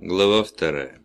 Глава вторая.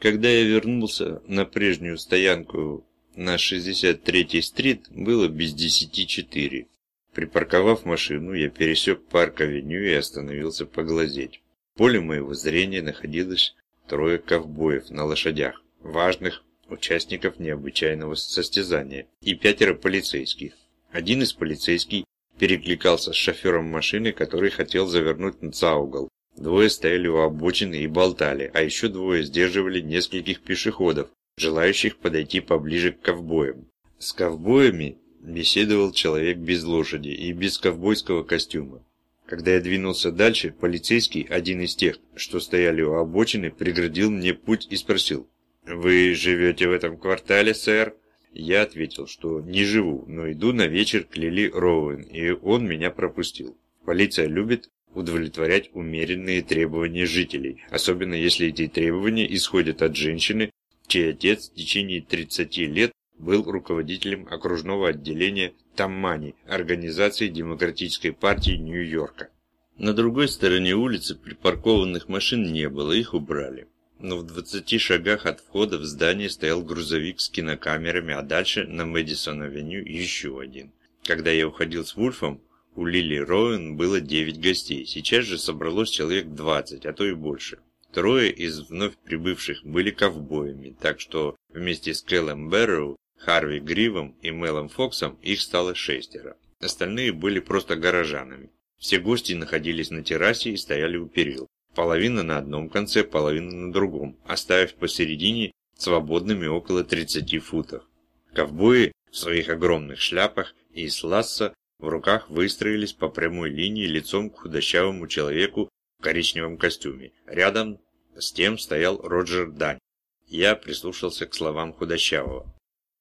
Когда я вернулся на прежнюю стоянку на 63-й стрит, было без десяти четыре. Припарковав машину, я пересек парк-авеню и остановился поглазеть. В поле моего зрения находилось трое ковбоев на лошадях, важных участников необычайного состязания, и пятеро полицейских. Один из полицейских перекликался с шофером машины, который хотел завернуть за угол, Двое стояли у обочины и болтали, а еще двое сдерживали нескольких пешеходов, желающих подойти поближе к ковбоям. С ковбоями беседовал человек без лошади и без ковбойского костюма. Когда я двинулся дальше, полицейский, один из тех, что стояли у обочины, преградил мне путь и спросил. «Вы живете в этом квартале, сэр?» Я ответил, что не живу, но иду на вечер к Лили Роуэн, и он меня пропустил. Полиция любит удовлетворять умеренные требования жителей, особенно если эти требования исходят от женщины, чей отец в течение 30 лет был руководителем окружного отделения Таммани, организации Демократической партии Нью-Йорка. На другой стороне улицы припаркованных машин не было, их убрали. Но в 20 шагах от входа в здание стоял грузовик с кинокамерами, а дальше на Мэдисон-авеню еще один. Когда я уходил с Вульфом, у Лили Роуэн было 9 гостей, сейчас же собралось человек 20, а то и больше. Трое из вновь прибывших были ковбоями, так что вместе с Кэллом Бэрроу, Харви Гривом и Мелом Фоксом их стало шестеро. Остальные были просто горожанами. Все гости находились на террасе и стояли у перил. Половина на одном конце, половина на другом, оставив посередине свободными около 30 футов. Ковбои в своих огромных шляпах и с ласса в руках выстроились по прямой линии лицом к худощавому человеку в коричневом костюме. Рядом с тем стоял Роджер Дань. Я прислушался к словам худощавого.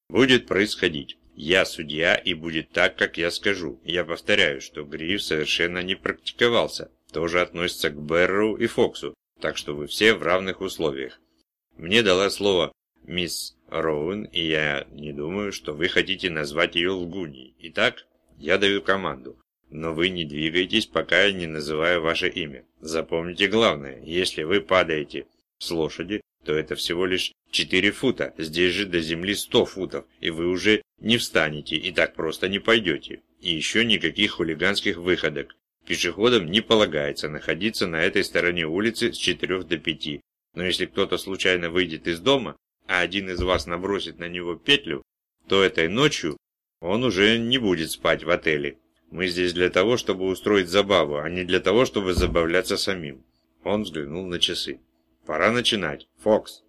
«Будет происходить. Я судья, и будет так, как я скажу. Я повторяю, что Гриф совершенно не практиковался. Тоже относится к Берроу и Фоксу, так что вы все в равных условиях. Мне дала слово мисс Роуэн, и я не думаю, что вы хотите назвать ее лгуней. Итак, я даю команду. Но вы не двигайтесь, пока я не называю ваше имя. Запомните главное, если вы падаете с лошади, то это всего лишь 4 фута, здесь же до земли 100 футов, и вы уже не встанете и так просто не пойдете. И еще никаких хулиганских выходок. Пешеходам не полагается находиться на этой стороне улицы с 4 до 5. Но если кто-то случайно выйдет из дома, а один из вас набросит на него петлю, то этой ночью он уже не будет спать в отеле. Мы здесь для того, чтобы устроить забаву, а не для того, чтобы забавляться самим. Он взглянул на часы. Пора начинать. Фокс.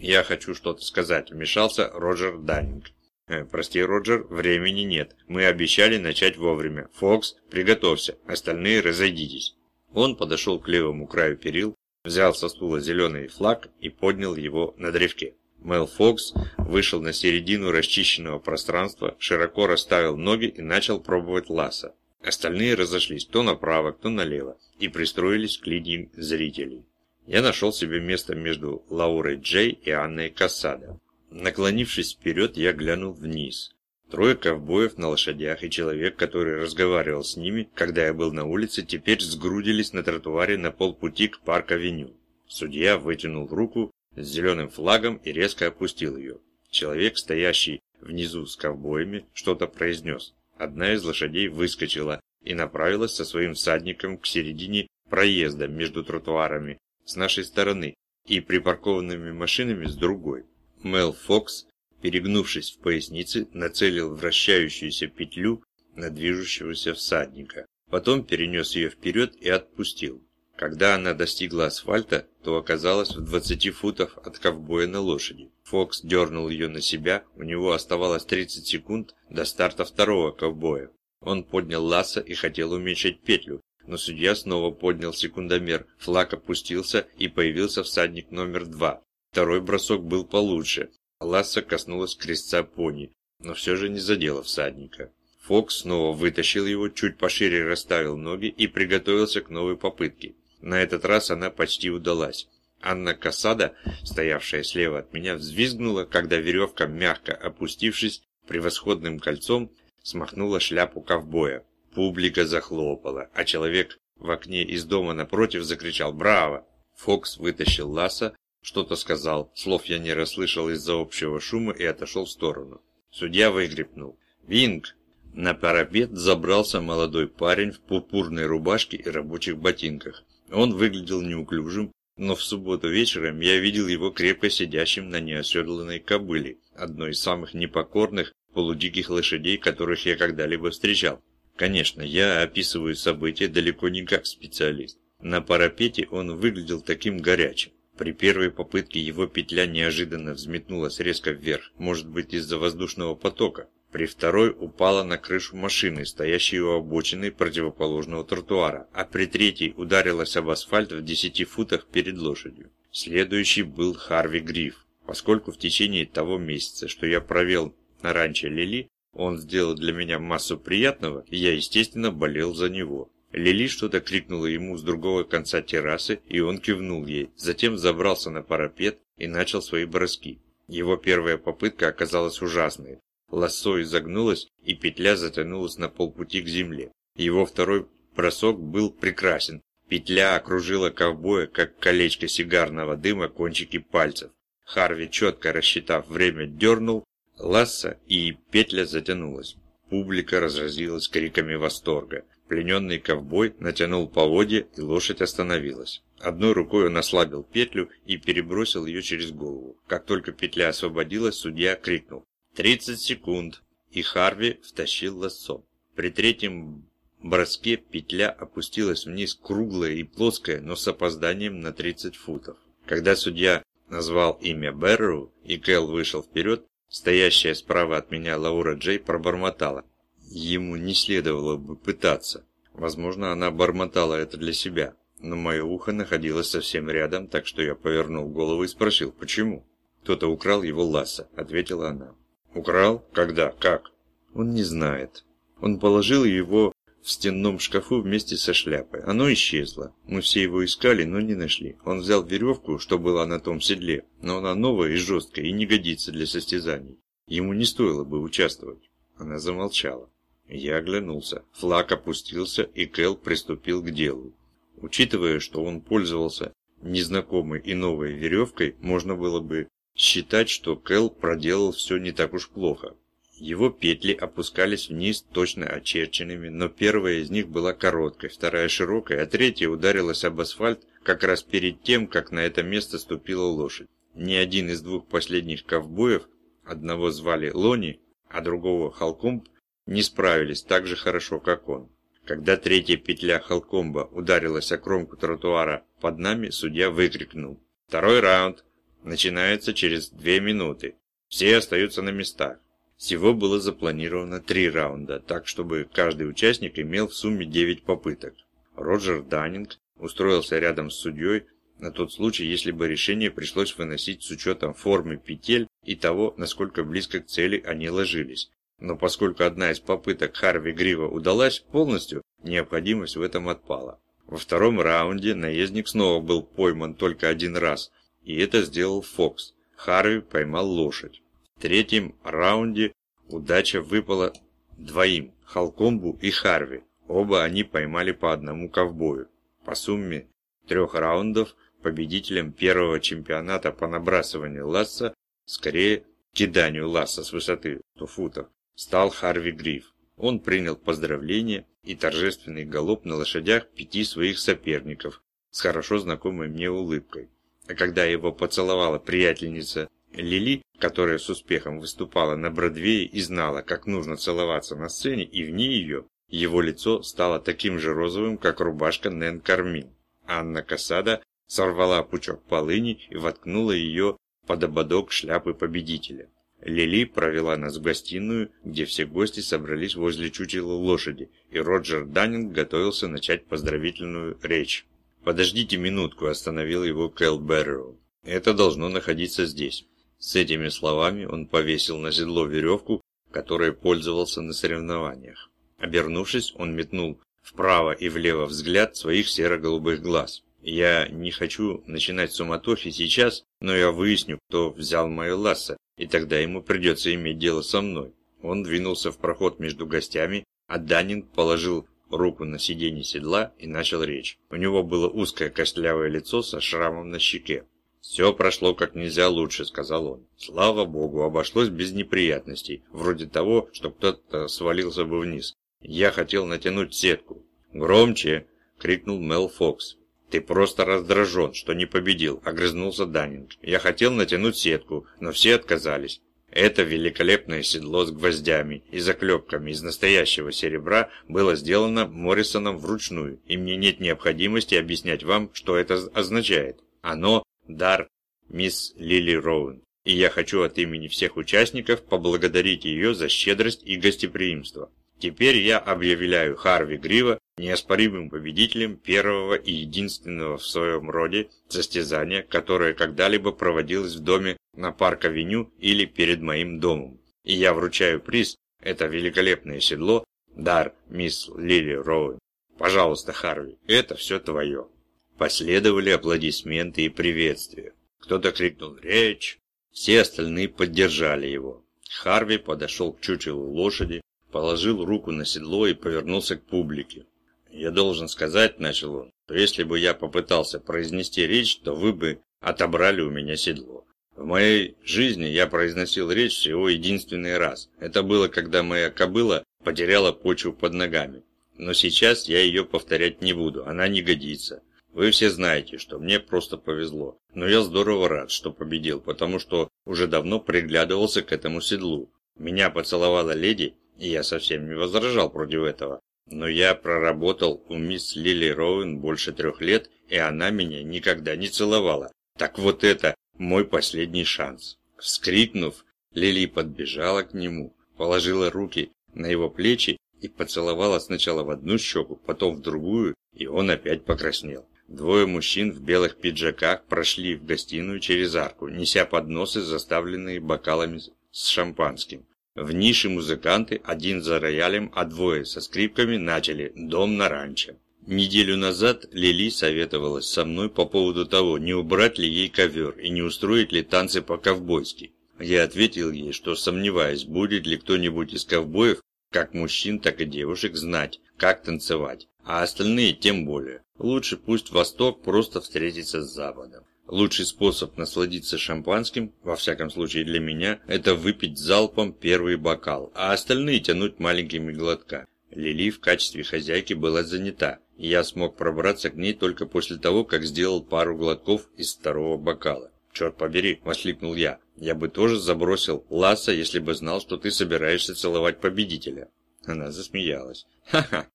Я хочу что-то сказать, вмешался Роджер Даннинг. Э, прости, Роджер, времени нет. Мы обещали начать вовремя. Фокс, приготовься. Остальные разойдитесь. Он подошел к левому краю перил, взял со стула зеленый флаг и поднял его на древке. Мел Фокс вышел на середину расчищенного пространства, широко расставил ноги и начал пробовать ласса. Остальные разошлись то направо, то налево и пристроились к линиям зрителей. Я нашел себе место между Лаурой Джей и Анной Кассадо. Наклонившись вперед, я глянул вниз. Трое ковбоев на лошадях и человек, который разговаривал с ними, когда я был на улице, теперь сгрудились на тротуаре на полпути к парк-авеню. Судья вытянул руку с зеленым флагом и резко опустил ее. Человек, стоящий внизу с ковбоями, что-то произнес. Одна из лошадей выскочила и направилась со своим всадником к середине проезда между тротуарами с нашей стороны и припаркованными машинами с другой. Мел Фокс, перегнувшись в пояснице, нацелил вращающуюся петлю на движущегося всадника. Потом перенес ее вперед и отпустил. Когда она достигла асфальта, то оказалась в 20 футах от ковбоя на лошади. Фокс дернул ее на себя, у него оставалось 30 секунд до старта второго ковбоя. Он поднял ласса и хотел уменьшить петлю, но судья снова поднял секундомер, флаг опустился и появился всадник номер два. Второй бросок был получше. Ласса коснулась крестца пони, но все же не задела всадника. Фокс снова вытащил его, чуть пошире расставил ноги и приготовился к новой попытке. На этот раз она почти удалась. Анна Касада, стоявшая слева от меня, взвизгнула, когда веревка, мягко опустившись превосходным кольцом, смахнула шляпу ковбоя. Публика захлопала, а человек в окне из дома напротив закричал «Браво!». Фокс вытащил ласса, что-то сказал, слов я не расслышал из-за общего шума и отошел в сторону. Судья выкрикнул. «Винг!» На парапет забрался молодой парень в пурпурной рубашке и рабочих ботинках. Он выглядел неуклюжим, но в субботу вечером я видел его крепко сидящим на неоседланной кобыле, одной из самых непокорных полудиких лошадей, которых я когда-либо встречал. Конечно, я описываю события далеко не как специалист. На парапете он выглядел таким горячим. При первой попытке его петля неожиданно взметнулась резко вверх, может быть из-за воздушного потока. При второй упала на крышу машины, стоящей у обочины противоположного тротуара, а при третьей ударилась об асфальт в 10 футах перед лошадью. Следующий был Харви Гриф. Поскольку в течение того месяца, что я провел на ранчо Лили, он сделал для меня массу приятного, и я, естественно, болел за него. Лили что-то крикнула ему с другого конца террасы, и он кивнул ей. Затем забрался на парапет и начал свои броски. Его первая попытка оказалась ужасной. Лассо изогнулось, и петля затянулась на полпути к земле. Его второй бросок был прекрасен. Петля окружила ковбоя, как колечко сигарного дыма кончики пальцев. Харви, четко рассчитав время, дернул ласса, и петля затянулась. Публика разразилась криками восторга. Плененный ковбой натянул поводья, и лошадь остановилась. Одной рукой он ослабил петлю и перебросил ее через голову. Как только петля освободилась, судья крикнул «30 секунд!» и Харви втащил лассо. При третьем броске петля опустилась вниз круглая и плоская, но с опозданием на 30 футов. Когда судья назвал имя Берроу и Кэл вышел вперед, стоящая справа от меня Лаура Джей пробормотала. Ему не следовало бы пытаться. Возможно, она бормотала это для себя, но мое ухо находилось совсем рядом, так что я повернул голову и спросил, почему. «Кто-то украл его ласса», — ответила она. «Украл? Когда? Как?» «Он не знает. Он положил его в стенном шкафу вместе со шляпой. Оно исчезло. Мы все его искали, но не нашли. Он взял веревку, что была на том седле, но она новая и жесткая и не годится для состязаний. Ему не стоило бы участвовать». Она замолчала. Я оглянулся. Флаг опустился, и Кэл приступил к делу. Учитывая, что он пользовался незнакомой и новой веревкой, можно было бы считать, что Кэл проделал все не так уж плохо. Его петли опускались вниз точно очерченными, но первая из них была короткой, вторая широкая, а третья ударилась об асфальт как раз перед тем, как на это место ступила лошадь. Ни один из двух последних ковбоев, одного звали Лони, а другого Халкомб, не справились так же хорошо, как он. Когда третья петля Халкомба ударилась о кромку тротуара под нами, судья выкрикнул. «Второй раунд! Начинается через две минуты. Все остаются на местах». Всего было запланировано три раунда, так чтобы каждый участник имел в сумме девять попыток. Роджер Даннинг устроился рядом с судьей на тот случай, если бы решение пришлось выносить с учетом формы петель и того, насколько близко к цели они ложились. Но поскольку одна из попыток Харви Грива удалась полностью, необходимость в этом отпала. Во втором раунде наездник снова был пойман только один раз, и это сделал Фокс. Харви поймал лошадь. В третьем раунде удача выпала двоим – Халкомбу и Харви. Оба они поймали по одному ковбою. По сумме трех раундов победителем первого чемпионата по набрасыванию ласса, скорее киданию ласса с высоты 100 футов, стал Харви Гриф. Он принял поздравления и торжественный галоп на лошадях пяти своих соперников с хорошо знакомой мне улыбкой. Когда его поцеловала приятельница Лили, которая с успехом выступала на Бродвее и знала, как нужно целоваться на сцене, и вне ее, его лицо стало таким же розовым, как рубашка Нэн Кармин. Анна Касада сорвала пучок полыни и воткнула ее под ободок шляпы победителя. Лили провела нас в гостиную, где все гости собрались возле чучела лошади, и Роджер Даннинг готовился начать поздравительную речь. «Подождите минутку», – остановил его Кэл Берроу. «Это должно находиться здесь». С этими словами он повесил на седло веревку, которой пользовался на соревнованиях. Обернувшись, он метнул вправо и влево взгляд своих серо-голубых глаз. «Я не хочу начинать суматохи сейчас, но я выясню, кто взял мое лассо, и тогда ему придется иметь дело со мной. Он двинулся в проход между гостями, а Даннинг положил руку на сиденье седла и начал речь. У него было узкое костлявое лицо со шрамом на щеке. «Все прошло как нельзя лучше», — сказал он. «Слава богу, обошлось без неприятностей, вроде того, что кто-то свалился бы вниз. Я хотел натянуть сетку». «Громче!» — крикнул Мел Фокс. «Ты просто раздражен, что не победил», — огрызнулся Даннинг. «Я хотел натянуть сетку, но все отказались. Это великолепное седло с гвоздями и заклепками из настоящего серебра было сделано Моррисоном вручную, и мне нет необходимости объяснять вам, что это означает. Оно – дар мисс Лили Роуэн, и я хочу от имени всех участников поблагодарить ее за щедрость и гостеприимство. Теперь я объявляю Харви Грива неоспоримым победителем первого и единственного в своем роде состязания, которое когда-либо проводилось в доме на Парк-авеню или перед моим домом. И я вручаю приз, это великолепное седло, дар мисс Лили Роуэн. Пожалуйста, Харви, это все твое. Последовали аплодисменты и приветствия. Кто-то крикнул «Речь!». Все остальные поддержали его. Харви подошел к чучелу лошади, положил руку на седло и повернулся к публике. «Я должен сказать, — начал он, — что если бы я попытался произнести речь, то вы бы отобрали у меня седло. В моей жизни я произносил речь всего единственный раз. Это было, когда моя кобыла потеряла почву под ногами. Но сейчас я ее повторять не буду, она не годится. Вы все знаете, что мне просто повезло. Но я здорово рад, что победил, потому что уже давно приглядывался к этому седлу. Меня поцеловала леди, и я совсем не возражал против этого. Но я проработал у мисс Лили Роуэн больше трех лет, и она меня никогда не целовала. Так вот это мой последний шанс. Вскрикнув, Лили подбежала к нему, положила руки на его плечи и поцеловала сначала в одну щеку, потом в другую, и он опять покраснел. Двое мужчин в белых пиджаках прошли в гостиную через арку, неся подносы, заставленные бокалами с шампанским. В нише музыканты, один за роялем, а двое со скрипками начали «Дом на ранчо». Неделю назад Лили советовалась со мной по поводу того, не убрать ли ей ковер и не устроить ли танцы по-ковбойски. Я ответил ей, что сомневаюсь, будет ли кто-нибудь из ковбоев, как мужчин, так и девушек, знать, как танцевать, а остальные тем более. Лучше пусть Восток просто встретится с Западом. Лучший способ насладиться шампанским, во всяком случае для меня, это выпить залпом первый бокал, а остальные тянуть маленькими глотками. Лили в качестве хозяйки была занята, я смог пробраться к ней только после того, как сделал пару глотков из второго бокала. «Черт побери!» – воскликнул я. «Я бы тоже забросил ласса, если бы знал, что ты собираешься целовать победителя». Она засмеялась. «Ха-ха!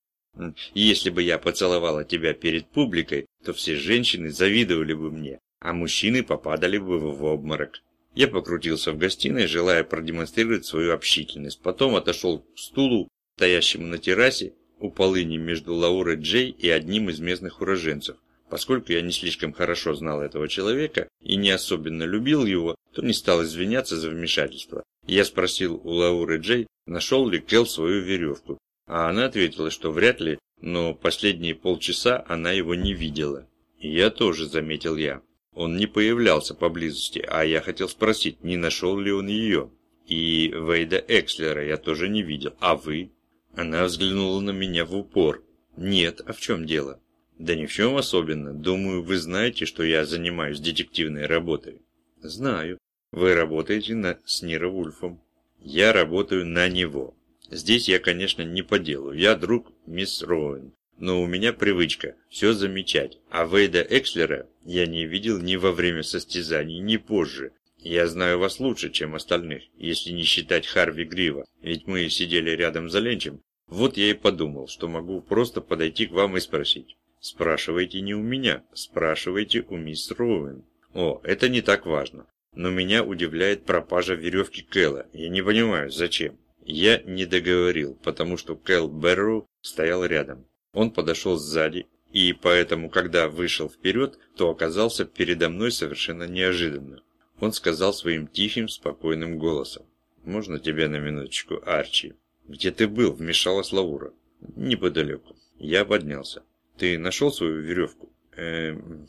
Если бы я поцеловала тебя перед публикой, то все женщины завидовали бы мне а мужчины попадали бы в обморок. Я покрутился в гостиной, желая продемонстрировать свою общительность. Потом отошел к стулу, стоящему на террасе, у полыни между Лаурой Джей и одним из местных уроженцев. Поскольку я не слишком хорошо знал этого человека и не особенно любил его, то не стал извиняться за вмешательство. Я спросил у Лауры Джей, нашел ли Кел свою веревку. А она ответила, что вряд ли, но последние полчаса она его не видела. И я тоже, заметил я. Он не появлялся поблизости, а я хотел спросить, не нашел ли он ее. И Вейда Экслера я тоже не видел. А вы? Она взглянула на меня в упор. Нет, а в чем дело? Да ни в чем особенно. Думаю, вы знаете, что я занимаюсь детективной работой. Знаю. Вы работаете на, с Ниро Вульфом. Я работаю на него. Здесь я, конечно, не по делу. Я друг мисс Роуэн. Но у меня привычка все замечать, а Вейда Экслера я не видел ни во время состязаний, ни позже. Я знаю вас лучше, чем остальных, если не считать Харви Грива, ведь мы сидели рядом за ленчем. Вот я и подумал, что могу просто подойти к вам и спросить. Спрашивайте не у меня, спрашивайте у мисс Роуэн. О, это не так важно. Но меня удивляет пропажа веревки Кэлла. Я не понимаю, зачем. Я не договорил, потому что Кэл Берроу стоял рядом. Он подошел сзади, и поэтому, когда вышел вперед, то оказался передо мной совершенно неожиданно. Он сказал своим тихим, спокойным голосом. «Можно тебя на минуточку, Арчи?» «Где ты был?» – вмешалась Лаура. «Неподалеку». Я поднялся. «Ты нашел свою веревку?» «Эм...»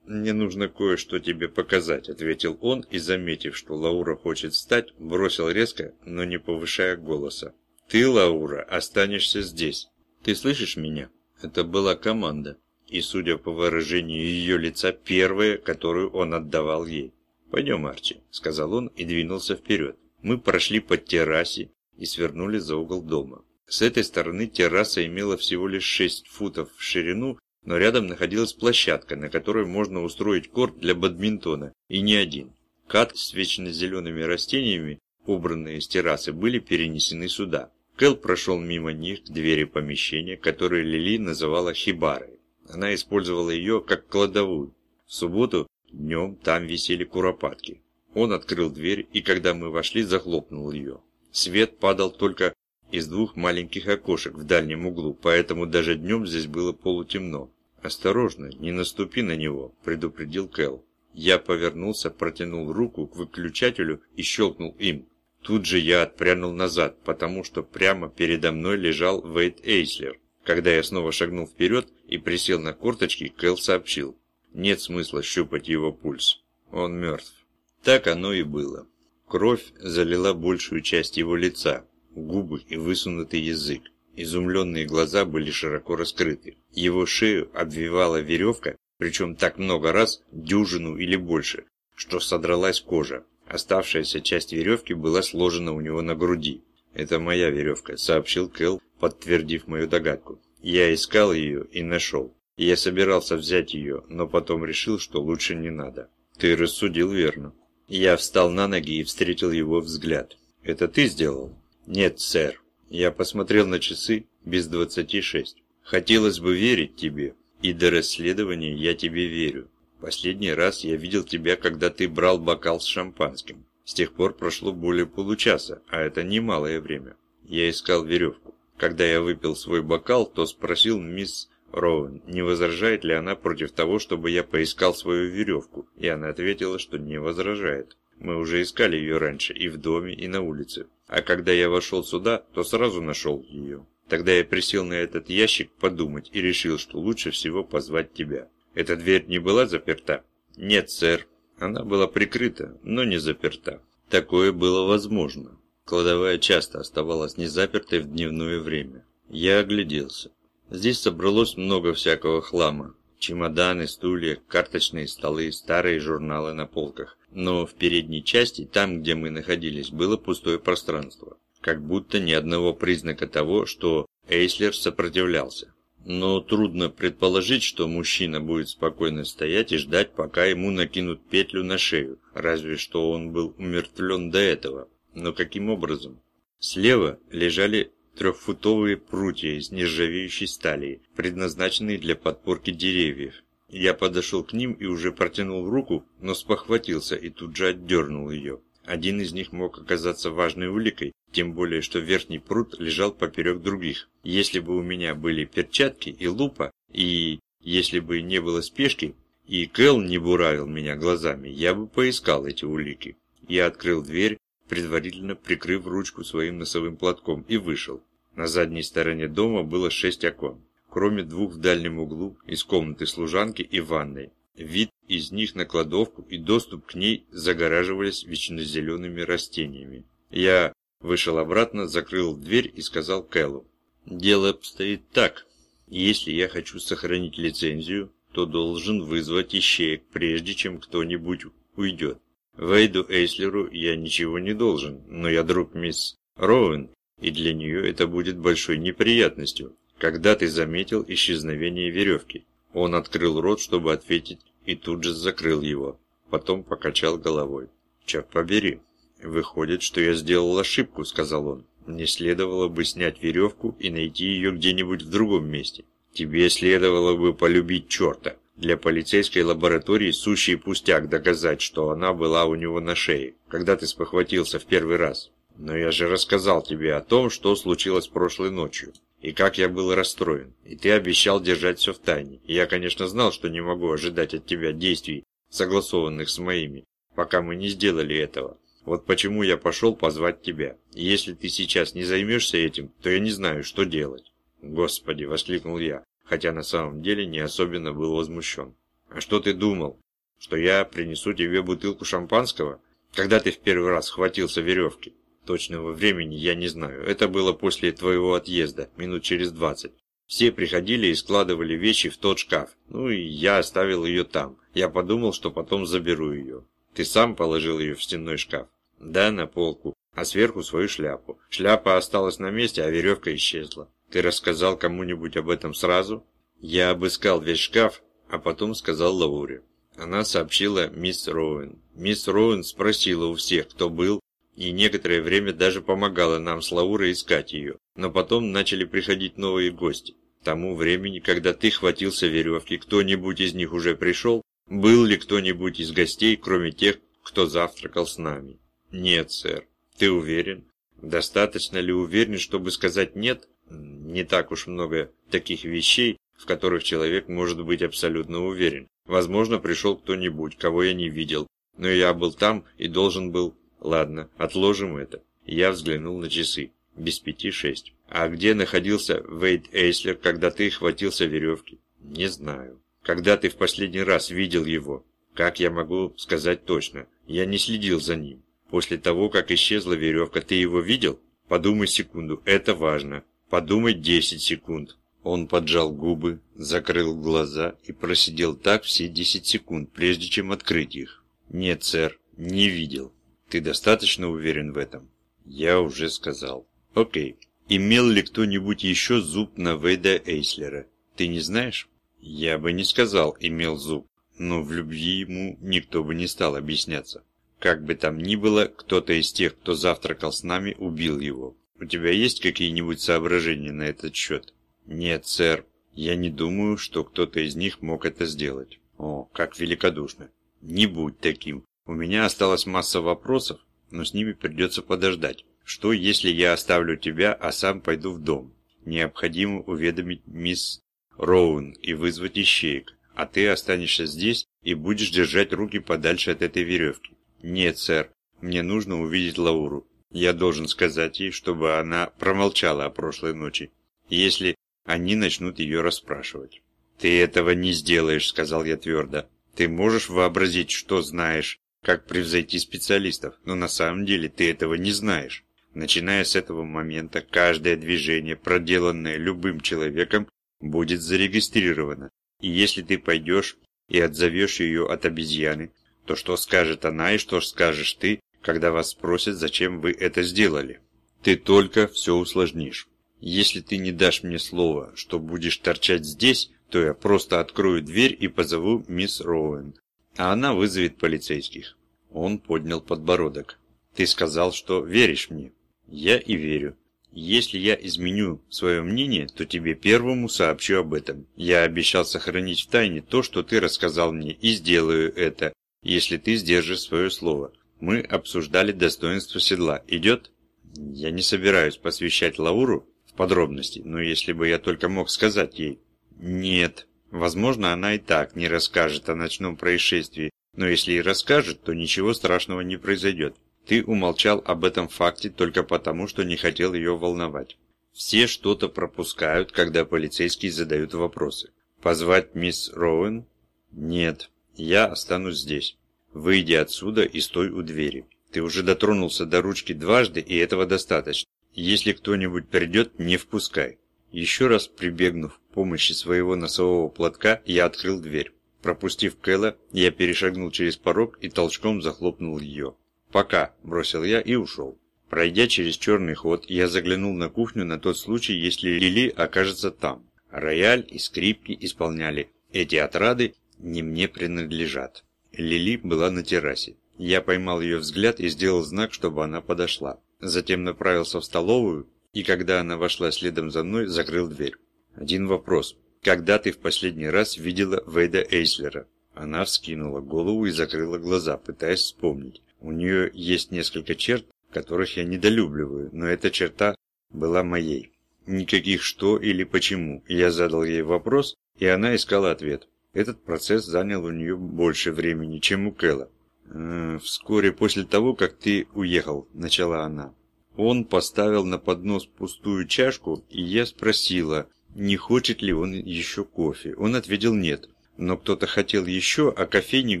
«Мне нужно кое-что тебе показать», – ответил он и, заметив, что Лаура хочет встать, бросил резко, но не повышая голоса. «Ты, Лаура, останешься здесь. Ты слышишь меня? Это была команда. И, судя по выражению ее лица, первая, которую он отдавал ей. «Пойдем, Арчи», — сказал он и двинулся вперед. Мы прошли по террасе и свернули за угол дома. С этой стороны терраса имела всего лишь 6 футов в ширину, но рядом находилась площадка, на которой можно устроить корт для бадминтона, и не один. Кат с вечно зелеными растениями, убранные с террасы, были перенесены сюда. Кэл прошел мимо них к двери помещения, которое Лили называла хибарой. Она использовала ее как кладовую. В субботу днем там висели куропатки. Он открыл дверь, и когда мы вошли, захлопнул ее. Свет падал только из двух маленьких окошек в дальнем углу, поэтому даже днем здесь было полутемно. «Осторожно, не наступи на него», – предупредил Кэл. Я повернулся, протянул руку к выключателю и щелкнул им. Тут же я отпрянул назад, потому что прямо передо мной лежал Вейт Эйслер. Когда я снова шагнул вперед и присел на корточки, Кэл сообщил. Нет смысла щупать его пульс. Он мертв. Так оно и было. Кровь залила большую часть его лица, губы и высунутый язык. Изумленные глаза были широко раскрыты. Его шею обвивала веревка, причем так много раз, дюжину или больше, что содралась кожа. Оставшаяся часть веревки была сложена у него на груди. «Это моя веревка», — сообщил Кэл, подтвердив мою догадку. «Я искал ее и нашел. Я собирался взять ее, но потом решил, что лучше не надо». «Ты рассудил верно». Я встал на ноги и встретил его взгляд. «Это ты сделал?» «Нет, сэр. Я посмотрел на часы без двадцати шесть. Хотелось бы верить тебе, и до расследования я тебе верю. Последний раз я видел тебя, когда ты брал бокал с шампанским. С тех пор прошло более получаса, а это немалое время. Я искал веревку. Когда я выпил свой бокал, то спросил мисс Роуэн, не возражает ли она против того, чтобы я поискал свою веревку, и она ответила, что не возражает. Мы уже искали ее раньше и в доме, и на улице. А когда я вошел сюда, то сразу нашел ее. Тогда я присел на этот ящик подумать и решил, что лучше всего позвать тебя. Эта дверь не была заперта? Нет, сэр. Она была прикрыта, но не заперта. Такое было возможно. Кладовая часто оставалась незапертой в дневное время. Я огляделся. Здесь собралось много всякого хлама. Чемоданы, стулья, карточные столы, старые журналы на полках. Но в передней части, там, где мы находились, было пустое пространство. Как будто ни одного признака того, что Эйслер сопротивлялся. Но трудно предположить, что мужчина будет спокойно стоять и ждать, пока ему накинут петлю на шею, разве что он был умертвлен до этого. Но каким образом? Слева лежали трехфутовые прутья из нержавеющей стали, предназначенные для подпорки деревьев. Я подошел к ним и уже протянул руку, но спохватился и тут же отдернул ее. Один из них мог оказаться важной уликой, тем более, что верхний прут лежал поперек других. Если бы у меня были перчатки и лупа, и если бы не было спешки, и Кэл не буравил меня глазами, я бы поискал эти улики. Я открыл дверь предварительно прикрыв ручку своим носовым платком, и вышел. На задней стороне дома было шесть окон, кроме двух в дальнем углу, из комнаты служанки и ванной. Вид из них на кладовку и доступ к ней загораживались вечнозелеными растениями. Я вышел обратно, закрыл дверь и сказал Кэллу. «Дело обстоит так. Если я хочу сохранить лицензию, то должен вызвать ищеек, прежде чем кто-нибудь уйдет. Вейду Эйслеру я ничего не должен, но я друг мисс Роуэн, и для нее это будет большой неприятностью. Когда ты заметил исчезновение веревки? Он открыл рот, чтобы ответить, и тут же закрыл его. Потом покачал головой. Черт побери. Выходит, что я сделал ошибку, сказал он. Мне следовало бы снять веревку и найти ее где-нибудь в другом месте. Тебе следовало бы полюбить черта. Для полицейской лаборатории сущий пустяк доказать, что она была у него на шее, когда ты спохватился в первый раз. Но я же рассказал тебе о том, что случилось прошлой ночью, и как я был расстроен, и ты обещал держать все в тайне. И я, конечно, знал, что не могу ожидать от тебя действий, согласованных с моими, пока мы не сделали этого. Вот почему я пошел позвать тебя. И если ты сейчас не займешься этим, то я не знаю, что делать. Господи, воскликнул я хотя на самом деле не особенно был возмущен. «А что ты думал? Что я принесу тебе бутылку шампанского? Когда ты в первый раз схватился веревки?» «Точного времени я не знаю. Это было после твоего отъезда, минут через двадцать. Все приходили и складывали вещи в тот шкаф. Ну и я оставил ее там. Я подумал, что потом заберу ее. Ты сам положил ее в стенной шкаф? Да, на полку. А сверху свою шляпу. Шляпа осталась на месте, а веревка исчезла. Ты рассказал кому-нибудь об этом сразу? Я обыскал весь шкаф, а потом сказал Лауре. Она сообщила мисс Роуэн. Мисс Роуэн спросила у всех, кто был, и некоторое время даже помогала нам с Лаурой искать ее. Но потом начали приходить новые гости. К тому времени, когда ты хватился веревки, кто-нибудь из них уже пришел? Был ли кто-нибудь из гостей, кроме тех, кто завтракал с нами? Нет, сэр. Ты уверен? Достаточно ли уверен, чтобы сказать «нет»? Не так уж много таких вещей, в которых человек может быть абсолютно уверен. Возможно, пришел кто-нибудь, кого я не видел, но я был там и должен был Ладно, отложим это. Я взглянул на часы. Без пяти шесть. А где находился Вейд Эйслер, когда ты хватился веревки? Не знаю. Когда ты в последний раз видел его? Как я могу сказать точно? Я не следил за ним. После того, как исчезла веревка, ты его видел? Подумай секунду, это важно. Подумай 10 секунд. Он поджал губы, закрыл глаза и просидел так все 10 секунд, прежде чем открыть их. Нет, сэр, не видел. Ты достаточно уверен в этом? Я уже сказал. Окей. Имел ли кто-нибудь еще зуб на Вейда Эйслера? Ты не знаешь? Я бы не сказал, имел зуб. Но в любви ему никто бы не стал объясняться. Как бы там ни было, кто-то из тех, кто завтракал с нами, убил его. У тебя есть какие-нибудь соображения на этот счет? Нет, сэр. Я не думаю, что кто-то из них мог это сделать. О, как великодушно. Не будь таким. У меня осталась масса вопросов, но с ними придется подождать. Что, если я оставлю тебя, а сам пойду в дом? Необходимо уведомить мисс Роуэн и вызвать ищеек, а ты останешься здесь и будешь держать руки подальше от этой веревки. Нет, сэр, мне нужно увидеть Лауру. Я должен сказать ей, чтобы она промолчала о прошлой ночи, если они начнут ее расспрашивать. «Ты этого не сделаешь», — сказал я твердо. «Ты можешь вообразить, что знаешь, как превзойти специалистов, но на самом деле ты этого не знаешь. Начиная с этого момента, каждое движение, проделанное любым человеком, будет зарегистрировано. И если ты пойдешь и отзовешь ее от обезьяны, то что скажет она и что скажешь ты, когда вас спросят, зачем вы это сделали? Ты только все усложнишь. Если ты не дашь мне слова, что будешь торчать здесь, то я просто открою дверь и позову мисс Роуэн а она вызовет полицейских. Он поднял подбородок. Ты сказал, что веришь мне. Я и верю. Если я изменю свое мнение, то тебе первому сообщу об этом. Я обещал сохранить в тайне то, что ты рассказал мне, и сделаю это, если ты сдержишь свое слово. Мы обсуждали достоинство седла. Идет? Я не собираюсь посвящать Лауру в подробности, но если бы я только мог сказать ей. Нет, Возможно, она и так не расскажет о ночном происшествии, но если и расскажет, то ничего страшного не произойдет. Ты умолчал об этом факте только потому, что не хотел ее волновать. Все что-то пропускают, когда полицейские задают вопросы. Позвать мисс Роуэн? Нет, я останусь здесь. Выйди отсюда и стой у двери. Ты уже дотронулся до ручки дважды, и этого достаточно. Если кто-нибудь придет, не впускай. Еще раз прибегнув к помощи своего носового платка, я открыл дверь. Пропустив Кэлла, я перешагнул через порог и толчком захлопнул ее. «Пока», – бросил я и ушел. Пройдя через черный ход, я заглянул на кухню на тот случай, если Лили окажется там. Рояль и скрипки исполняли. Эти отрады не мне принадлежат. Лили была на террасе. Я поймал ее взгляд и сделал знак, чтобы она подошла. Затем направился в столовую и когда она вошла следом за мной, закрыл дверь. Один вопрос. Когда ты в последний раз видела Вейда Эйслера? Она вскинула голову и закрыла глаза, пытаясь вспомнить. У нее есть несколько черт, которых я недолюбливаю, но эта черта была моей. Никаких что или почему. Я задал ей вопрос, и она искала ответ. Этот процесс занял у нее больше времени, чем у Кэлла. «Э, «Вскоре после того, как ты уехал», – начала она. Он поставил на поднос пустую чашку, и я спросила, не хочет ли он еще кофе. Он ответил нет. Но кто-то хотел еще, а кофейник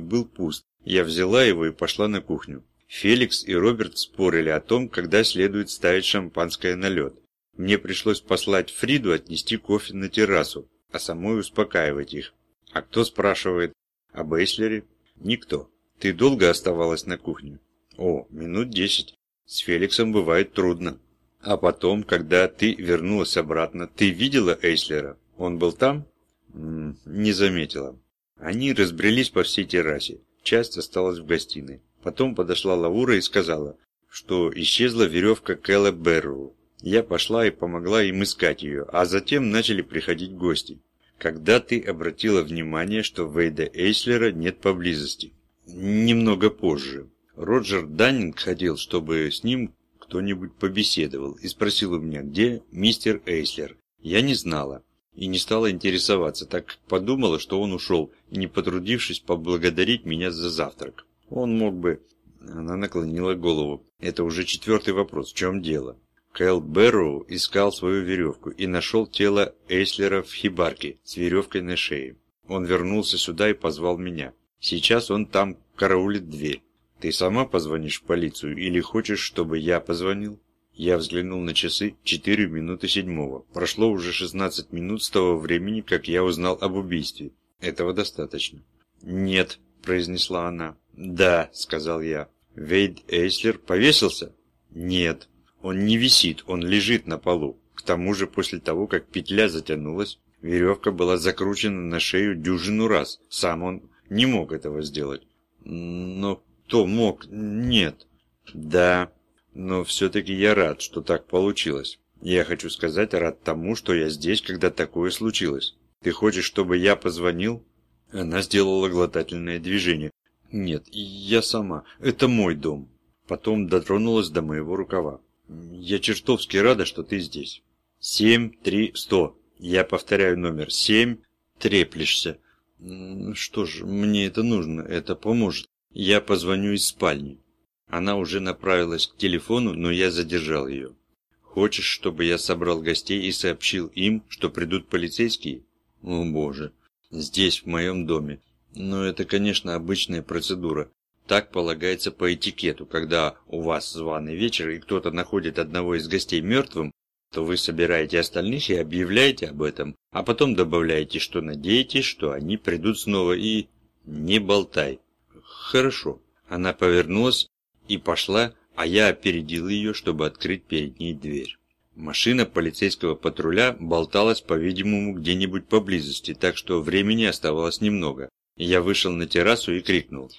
был пуст. Я взяла его и пошла на кухню. Феликс и Роберт спорили о том, когда следует ставить шампанское на лед. Мне пришлось послать Фриду отнести кофе на террасу, а самой успокаивать их. А кто спрашивает об Эйслере? Никто. Ты долго оставалась на кухне? О, минут десять. С Феликсом бывает трудно. А потом, когда ты вернулась обратно, ты видела Эйслера? Он был там? М -м, не заметила. Они разбрелись по всей террасе. Часть осталась в гостиной. Потом подошла Лаура и сказала, что исчезла веревка Кэлла Берроу. Я пошла и помогла им искать ее, а затем начали приходить гости. Когда ты обратила внимание, что Вейда Эйслера нет поблизости? Немного позже. Роджер Даннинг хотел, чтобы с ним кто-нибудь побеседовал, и спросил у меня, где мистер Эйслер. Я не знала и не стала интересоваться, так как подумала, что он ушел, не потрудившись поблагодарить меня за завтрак. Он мог бы... Она наклонила голову. Это уже четвертый вопрос. В чем дело? Кэл Бэрроу искал свою веревку и нашел тело Эйслера в хибарке с веревкой на шее. Он вернулся сюда и позвал меня. Сейчас он там караулит дверь. Ты сама позвонишь в полицию или хочешь, чтобы я позвонил? Я взглянул на часы 4 минуты седьмого. Прошло уже 16 минут с того времени, как я узнал об убийстве. Этого достаточно. Нет, произнесла она. Да, сказал я. Вейд Эйслер повесился? Нет. Он не висит, он лежит на полу. К тому же после того, как петля затянулась, веревка была закручена на шею дюжину раз. Сам он не мог этого сделать. Но кто мог? Нет. Да, но все-таки я рад, что так получилось. Я хочу сказать, рад тому, что я здесь, когда такое случилось. Ты хочешь, чтобы я позвонил? Она сделала глотательное движение. Нет, я сама. Это мой дом. Потом дотронулась до моего рукава. Я чертовски рада, что ты здесь. Семь, три, сто. Я повторяю номер. Семь, треплешься. Что ж, мне это нужно, это поможет. Я позвоню из спальни. Она уже направилась к телефону, но я задержал ее. Хочешь, чтобы я собрал гостей и сообщил им, что придут полицейские? О боже, здесь, в моем доме. Но это, конечно, обычная процедура. Так полагается по этикету, когда у вас званый вечер и кто-то находит одного из гостей мертвым, то вы собираете остальных и объявляете об этом, а потом добавляете, что надеетесь, что они придут снова и... Не болтай. Хорошо. Она повернулась и пошла, а я опередил ее, чтобы открыть перед ней дверь. Машина полицейского патруля болталась, по-видимому, где-нибудь поблизости, так что времени оставалось немного. Я вышел на террасу и крикнул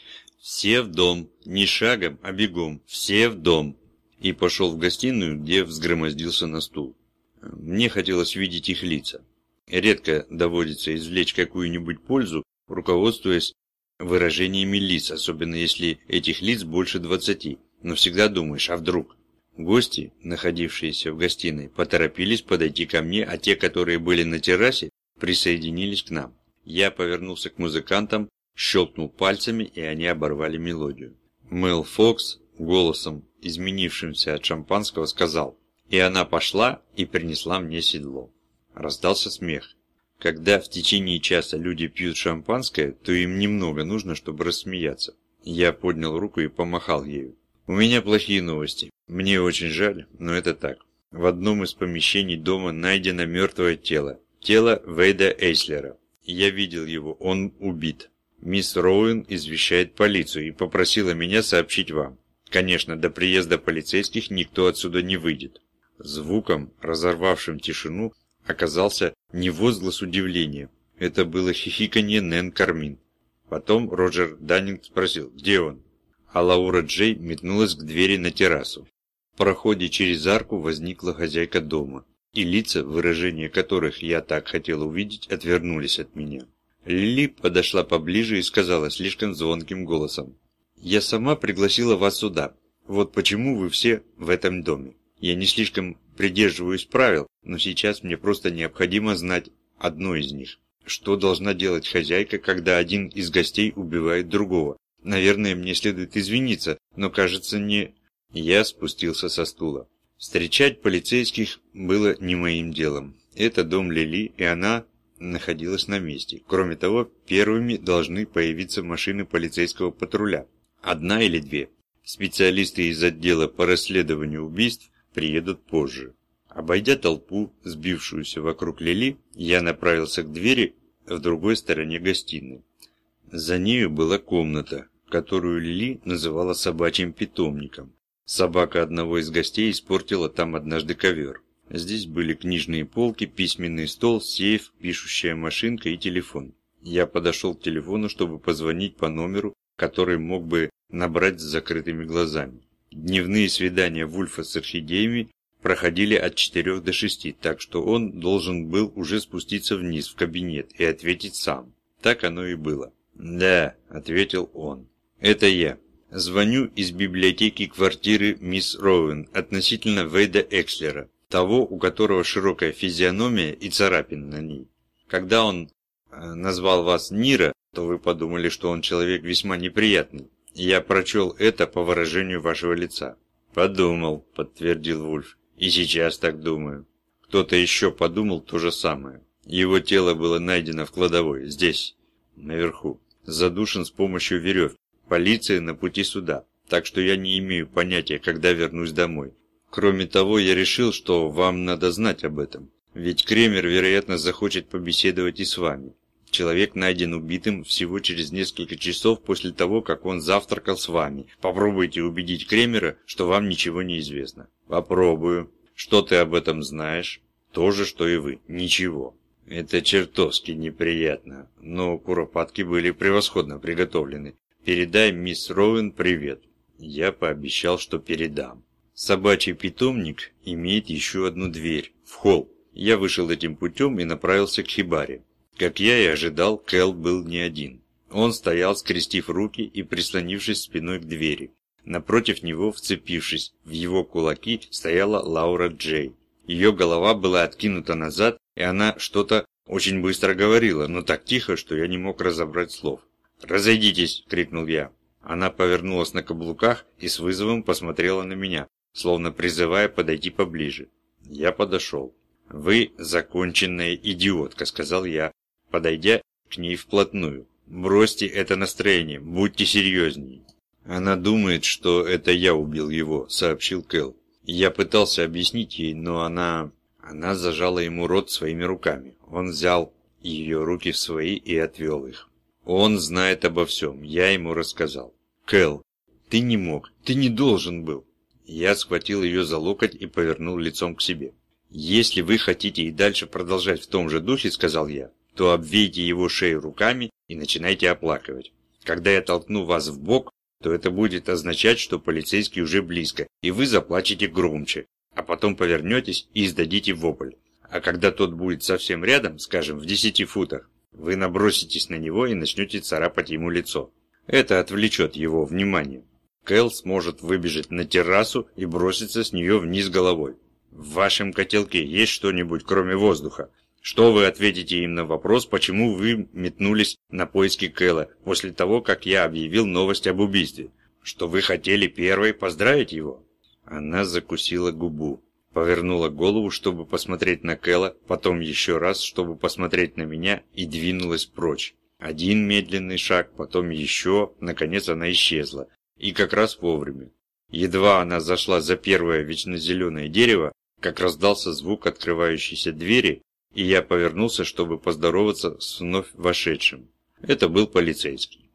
«Все в дом! Не шагом, а бегом! Все в дом!» И пошел в гостиную, где взгромоздился на стул. Мне хотелось видеть их лица. Редко доводится извлечь какую-нибудь пользу, руководствуясь выражениями лиц, особенно если этих лиц больше двадцати. Но всегда думаешь, а вдруг? Гости, находившиеся в гостиной, поторопились подойти ко мне, а те, которые были на террасе, присоединились к нам. Я повернулся к музыкантам, щелкнул пальцами, и они оборвали мелодию. Мэл Фокс голосом, изменившимся от шампанского, сказал, и она пошла и принесла мне седло. Раздался смех. Когда в течение часа люди пьют шампанское, то им немного нужно, чтобы рассмеяться. Я поднял руку и помахал ею. У меня плохие новости. Мне очень жаль, но это так. В одном из помещений дома найдено мертвое тело. Тело Вейда Эйслера. Я видел его, он убит. Мисс Роуэн извещает полицию и попросила меня сообщить вам. Конечно, до приезда полицейских никто отсюда не выйдет. Звуком, разорвавшим тишину, оказался не возглас удивления. Это было хихиканье Нэн Кармин. Потом Роджер Даннинг спросил, где он? А Лаура Джей метнулась к двери на террасу. В проходе через арку возникла хозяйка дома, и лица, выражения которых я так хотел увидеть, отвернулись от меня. Лили подошла поближе и сказала слишком звонким голосом. «Я сама пригласила вас сюда. Вот почему вы все в этом доме. Я не слишком придерживаюсь правил, но сейчас мне просто необходимо знать одно из них. Что должна делать хозяйка, когда один из гостей убивает другого? Наверное, мне следует извиниться, но кажется не... Я спустился со стула. Встречать полицейских было не моим делом. Это дом Лили, и она находилась на месте. Кроме того, первыми должны появиться машины полицейского патруля. Одна или две. Специалисты из отдела по расследованию убийств приедут позже. Обойдя толпу, сбившуюся вокруг Лили, я направился к двери в другой стороне гостиной. За нею была комната, которую Лили называла собачьим питомником. Собака одного из гостей испортила там однажды ковер. Здесь были книжные полки, письменный стол, сейф, пишущая машинка и телефон. Я подошел к телефону, чтобы позвонить по номеру, который мог бы набрать с закрытыми глазами. Дневные свидания Вульфа с орхидеями проходили от 4 до 6, так что он должен был уже спуститься вниз в кабинет и ответить сам. Так оно и было. «Да», — ответил он. «Это я. Звоню из библиотеки квартиры мисс Роуэн относительно Вейда Экслера, того, у которого широкая физиономия и царапин на ней. Когда он э, назвал вас Нира, то вы подумали, что он человек весьма неприятный. Я прочел это по выражению вашего лица». «Подумал», — подтвердил Вульф. «И сейчас так думаю». Кто-то еще подумал то же самое. Его тело было найдено в кладовой, здесь, наверху задушен с помощью веревки. Полиция на пути сюда, так что я не имею понятия, когда вернусь домой. Кроме того, я решил, что вам надо знать об этом. Ведь Кремер, вероятно, захочет побеседовать и с вами. Человек найден убитым всего через несколько часов после того, как он завтракал с вами. Попробуйте убедить Кремера, что вам ничего не известно. Попробую. Что ты об этом знаешь? То же, что и вы. Ничего. Это чертовски неприятно, но куропатки были превосходно приготовлены. Передай мисс Роуэн привет. Я пообещал, что передам. Собачий питомник имеет еще одну дверь, в холл. Я вышел этим путем и направился к хибаре. Как я и ожидал, Кэл был не один. Он стоял, скрестив руки и прислонившись спиной к двери. Напротив него, вцепившись в его кулаки, стояла Лаура Джей. Ее голова была откинута назад, и она что-то очень быстро говорила, но так тихо, что я не мог разобрать слов. «Разойдитесь!» – крикнул я. Она повернулась на каблуках и с вызовом посмотрела на меня, словно призывая подойти поближе. Я подошел. «Вы законченная идиотка», – сказал я, подойдя к ней вплотную. «Бросьте это настроение, будьте серьезней». «Она думает, что это я убил его», – сообщил Кэл. Я пытался объяснить ей, но она... Она зажала ему рот своими руками. Он взял ее руки в свои и отвел их. Он знает обо всем, я ему рассказал. Кэл, ты не мог, ты не должен был. Я схватил ее за локоть и повернул лицом к себе. «Если вы хотите и дальше продолжать в том же духе, — сказал я, — то обвейте его шею руками и начинайте оплакивать. Когда я толкну вас в бок, то это будет означать, что полицейский уже близко, и вы заплачете громче, а потом повернетесь и издадите вопль. А когда тот будет совсем рядом, скажем, в 10 футах, вы наброситесь на него и начнете царапать ему лицо. Это отвлечет его внимание. Кэл сможет выбежать на террасу и броситься с нее вниз головой. В вашем котелке есть что-нибудь, кроме воздуха? Что вы ответите им на вопрос, почему вы метнулись на поиски Кэлла после того, как я объявил новость об убийстве? Что вы хотели первой поздравить его?» Она закусила губу, повернула голову, чтобы посмотреть на Кэлла, потом еще раз, чтобы посмотреть на меня, и двинулась прочь. Один медленный шаг, потом еще, наконец она исчезла. И как раз вовремя. Едва она зашла за первое вечно зеленое дерево, как раздался звук открывающейся двери, и я повернулся, чтобы поздороваться с вновь вошедшим. Это был полицейский.